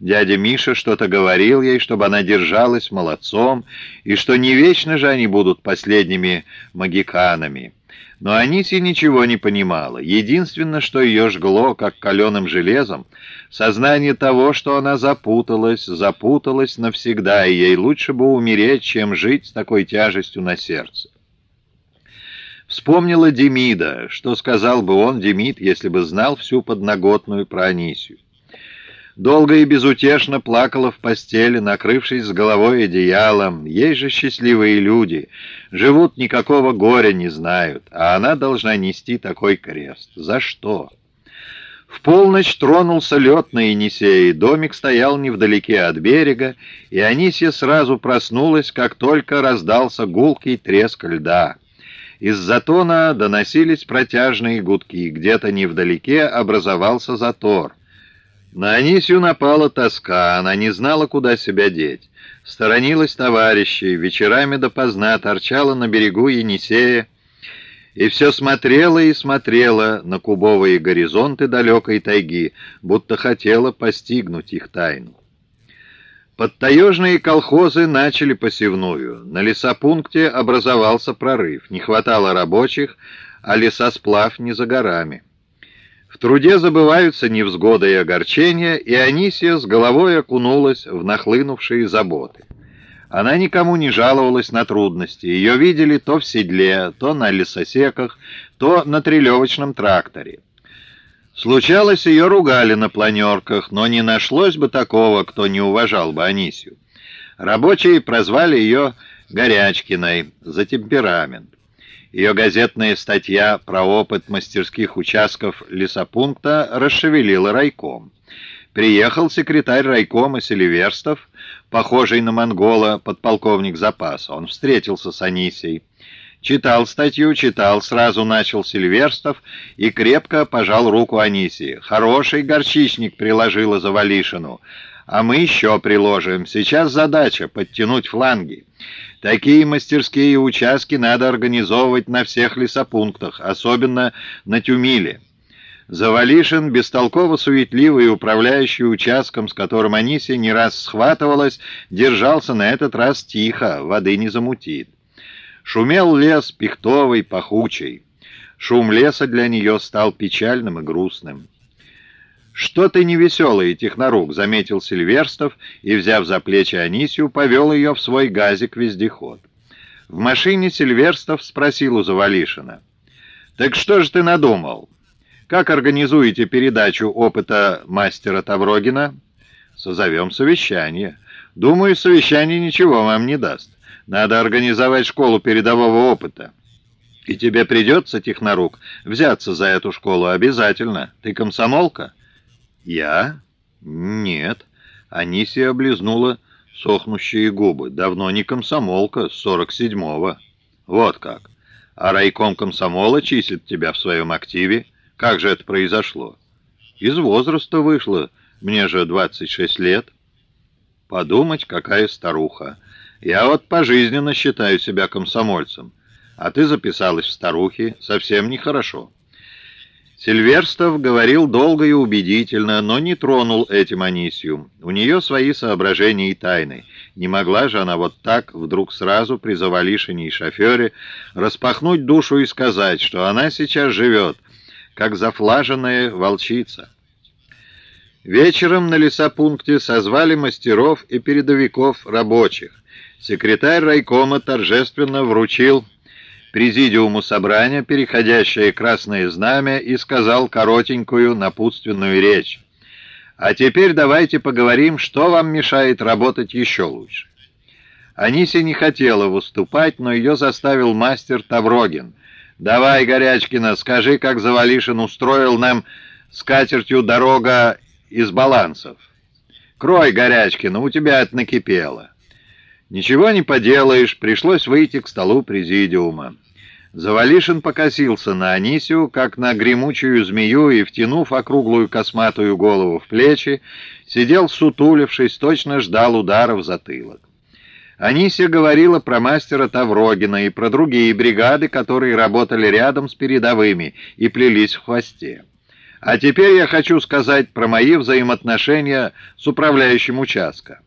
Дядя Миша что-то говорил ей, чтобы она держалась молодцом, и что не вечно же они будут последними магиканами. Но Анисия ничего не понимала. Единственное, что ее жгло, как каленым железом, сознание того, что она запуталась, запуталась навсегда, и ей лучше бы умереть, чем жить с такой тяжестью на сердце. Вспомнила Демида, что сказал бы он, Демид, если бы знал всю подноготную про Анисию. Долго и безутешно плакала в постели, накрывшись с головой одеялом. Ей же счастливые люди. Живут, никакого горя не знают, а она должна нести такой крест. За что? В полночь тронулся лед на Енисее, домик стоял невдалеке от берега, и Анисия сразу проснулась, как только раздался гулкий треск льда. Из затона доносились протяжные гудки, где-то невдалеке образовался затор — на Анисию напала тоска, она не знала, куда себя деть. Сторонилась товарищей, вечерами допоздна торчала на берегу Енисея, и все смотрела и смотрела на кубовые горизонты далекой тайги, будто хотела постигнуть их тайну. Подтаежные колхозы начали посевную. На лесопункте образовался прорыв. Не хватало рабочих, а лесосплав не за горами. В труде забываются невзгоды и огорчения, и Анисия с головой окунулась в нахлынувшие заботы. Она никому не жаловалась на трудности. Ее видели то в седле, то на лесосеках, то на трелевочном тракторе. Случалось, ее ругали на планерках, но не нашлось бы такого, кто не уважал бы Анисию. Рабочие прозвали ее Горячкиной за темперамент. Ее газетная статья про опыт мастерских участков лесопункта расшевелила райком. Приехал секретарь райкома Селиверстов, похожий на монгола, подполковник запаса. Он встретился с Анисией. Читал статью, читал, сразу начал Сильверстов и крепко пожал руку Анисии. «Хороший горчичник приложила Завалишину, а мы еще приложим. Сейчас задача — подтянуть фланги. Такие мастерские участки надо организовывать на всех лесопунктах, особенно на Тюмиле. Завалишин, бестолково суетливый управляющий участком, с которым Анисия не раз схватывалась, держался на этот раз тихо, воды не замутит. Шумел лес пихтовый, пахучий. Шум леса для нее стал печальным и грустным. «Что ты невеселый, технорук?» — заметил Сильверстов и, взяв за плечи Анисию, повел ее в свой газик-вездеход. В машине Сильверстов спросил у Завалишина. «Так что же ты надумал? Как организуете передачу опыта мастера Таврогина?» «Созовем совещание. Думаю, совещание ничего вам не даст. Надо организовать школу передового опыта». «И тебе придется, технорук, взяться за эту школу обязательно. Ты комсомолка?» «Я? Нет». Анисия облизнула сохнущие губы. «Давно не комсомолка, сорок седьмого». «Вот как. А райком комсомола числит тебя в своем активе? Как же это произошло?» «Из возраста вышло. Мне же двадцать шесть лет». «Подумать, какая старуха. Я вот пожизненно считаю себя комсомольцем. А ты записалась в старухи. Совсем нехорошо». Сильверстов говорил долго и убедительно, но не тронул этим Анисию. У нее свои соображения и тайны. Не могла же она вот так, вдруг сразу при завалишине и шофере, распахнуть душу и сказать, что она сейчас живет, как зафлаженная волчица. Вечером на лесопункте созвали мастеров и передовиков рабочих. Секретарь райкома торжественно вручил президиуму собрания переходящее красное знамя и сказал коротенькую напутственную речь. «А теперь давайте поговорим, что вам мешает работать еще лучше». Анися не хотела выступать, но ее заставил мастер Таврогин. «Давай, Горячкина, скажи, как Завалишин устроил нам скатертью дорога из балансов». «Крой, Горячкина, у тебя это накипело». «Ничего не поделаешь, пришлось выйти к столу президиума». Завалишин покосился на Анисию, как на гремучую змею, и, втянув округлую косматую голову в плечи, сидел сутулившись, точно ждал удара в затылок. Анисия говорила про мастера Таврогина и про другие бригады, которые работали рядом с передовыми и плелись в хвосте. А теперь я хочу сказать про мои взаимоотношения с управляющим участка.